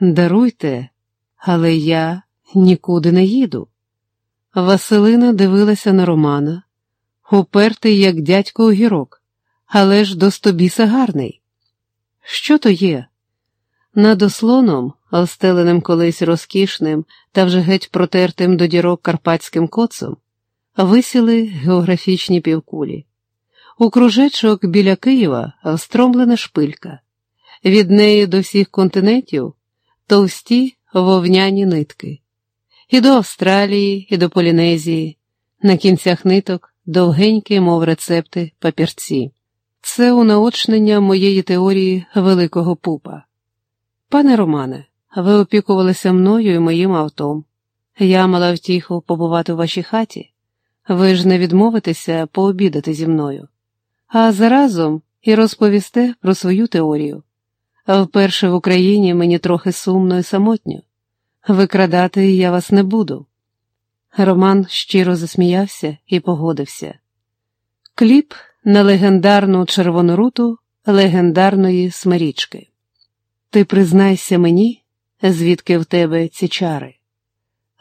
Даруйте, але я нікуди не їду. Василина дивилася на Романа, упертий, як дядько огірок, але ж до стобіса гарний. Що то є? Над ослоном, остеленим колись розкішним та вже геть протертим до дірок карпатським коцом, висіли географічні півкулі. У кружечок біля Києва встромлена шпилька, від неї до всіх континентів товсті вовняні нитки, і до Австралії, і до Полінезії, на кінцях ниток довгенькі, мов рецепти, папірці. Це унаочнення моєї теорії великого пупа. Пане Романе, ви опікувалися мною і моїм автом. Я мала втіху побувати у вашій хаті. Ви ж не відмовитеся пообідати зі мною, а заразом і розповісте про свою теорію. Вперше в Україні мені трохи сумно і самотньо. Викрадати я вас не буду. Роман щиро засміявся і погодився. Кліп на легендарну червону руту легендарної смирічки. Ти признайся мені, звідки в тебе ці чари.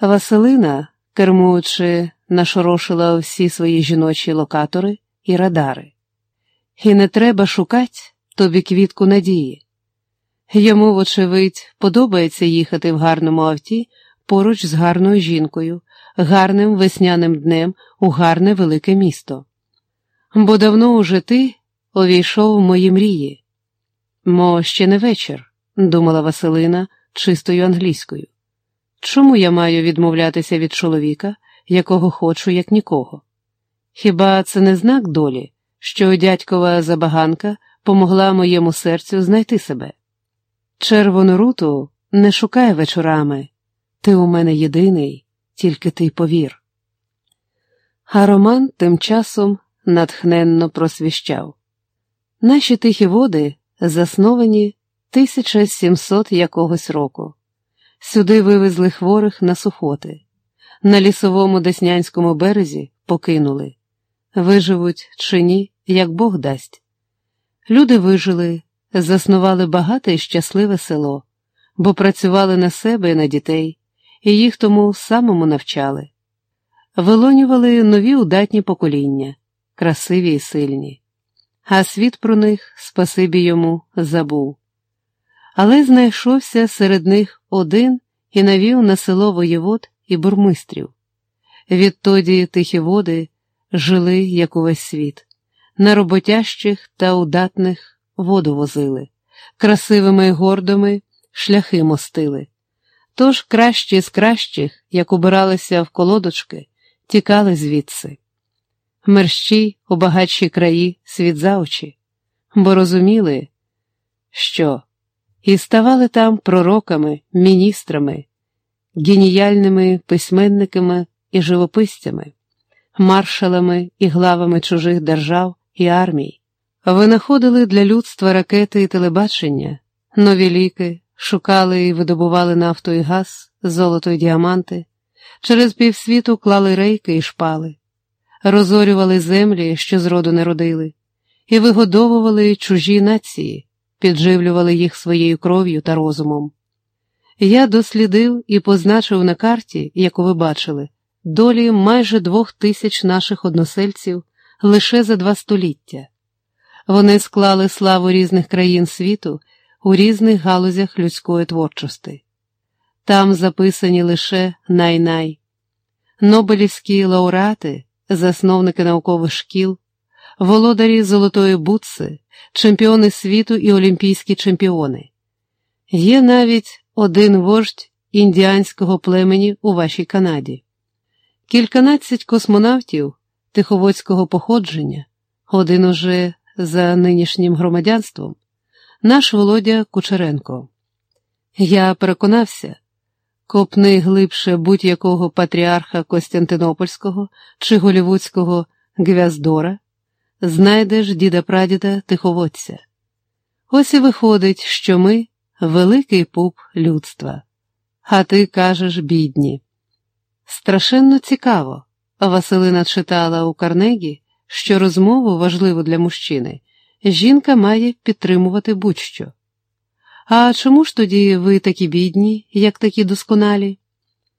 Василина, кермуючи, нашорошила всі свої жіночі локатори і радари. І не треба шукати тобі квітку надії. Йому, вочевидь, подобається їхати в гарному авті поруч з гарною жінкою, гарним весняним днем у гарне велике місто. Бо давно уже ти увійшов в мої мрії. Мо ще не вечір, думала Василина чистою англійською. Чому я маю відмовлятися від чоловіка, якого хочу, як нікого? Хіба це не знак долі, що дядькова забаганка помогла моєму серцю знайти себе? Червону руту не шукай вечорами, ти у мене єдиний, тільки ти повір. А Роман тим часом натхненно просвіщав. Наші тихі води засновані 1700 якогось року. Сюди вивезли хворих на сухоти, на лісовому Деснянському березі покинули. Виживуть чи ні, як Бог дасть. Люди вижили, заснували багате і щасливе село, бо працювали на себе і на дітей, і їх тому самому навчали. Вилонювали нові удатні покоління, красиві і сильні, а світ про них, спасибі йому, забув. Але знайшовся серед них один і навів на село воєвод і бурмистрів. Відтоді тихі води жили, як увесь світ, на роботящих та удатних воду возили, красивими й гордими шляхи мостили. Тож кращі з кращих, як убиралися в колодочки, тікали звідси. Мерщій у багатші краї світ за очі, бо розуміли, що і ставали там пророками, міністрами, геніяльними письменниками і живописцями, маршалами і главами чужих держав і армій, винаходили для людства ракети і телебачення, нові ліки, шукали і видобували нафту і газ, золото і діаманти, через півсвіту клали рейки і шпали, розорювали землі, що зроду не родили, і вигодовували чужі нації підживлювали їх своєю кров'ю та розумом. Я дослідив і позначив на карті, яку ви бачили, долі майже двох тисяч наших односельців лише за два століття. Вони склали славу різних країн світу у різних галузях людської творчості. Там записані лише най-най, Нобелівські лауреати, засновники наукових шкіл, володарі Золотої Бутси, чемпіони світу і олімпійські чемпіони. Є навіть один вождь індіанського племені у вашій Канаді, кільканадцять космонавтів тиховодського походження, один уже за нинішнім громадянством, наш Володя Кучеренко. Я переконався, копни глибше будь-якого патріарха Костянтинопольського чи голівудського Гвяздора знайдеш діда прадіда тиховодця. Ось і виходить, що ми великий пуп людства, а ти кажеш бідні. Страшенно цікаво, Василина читала у Карнегі, що розмову важливу для мужчини, жінка має підтримувати будь-що. А чому ж тоді ви такі бідні, як такі досконалі?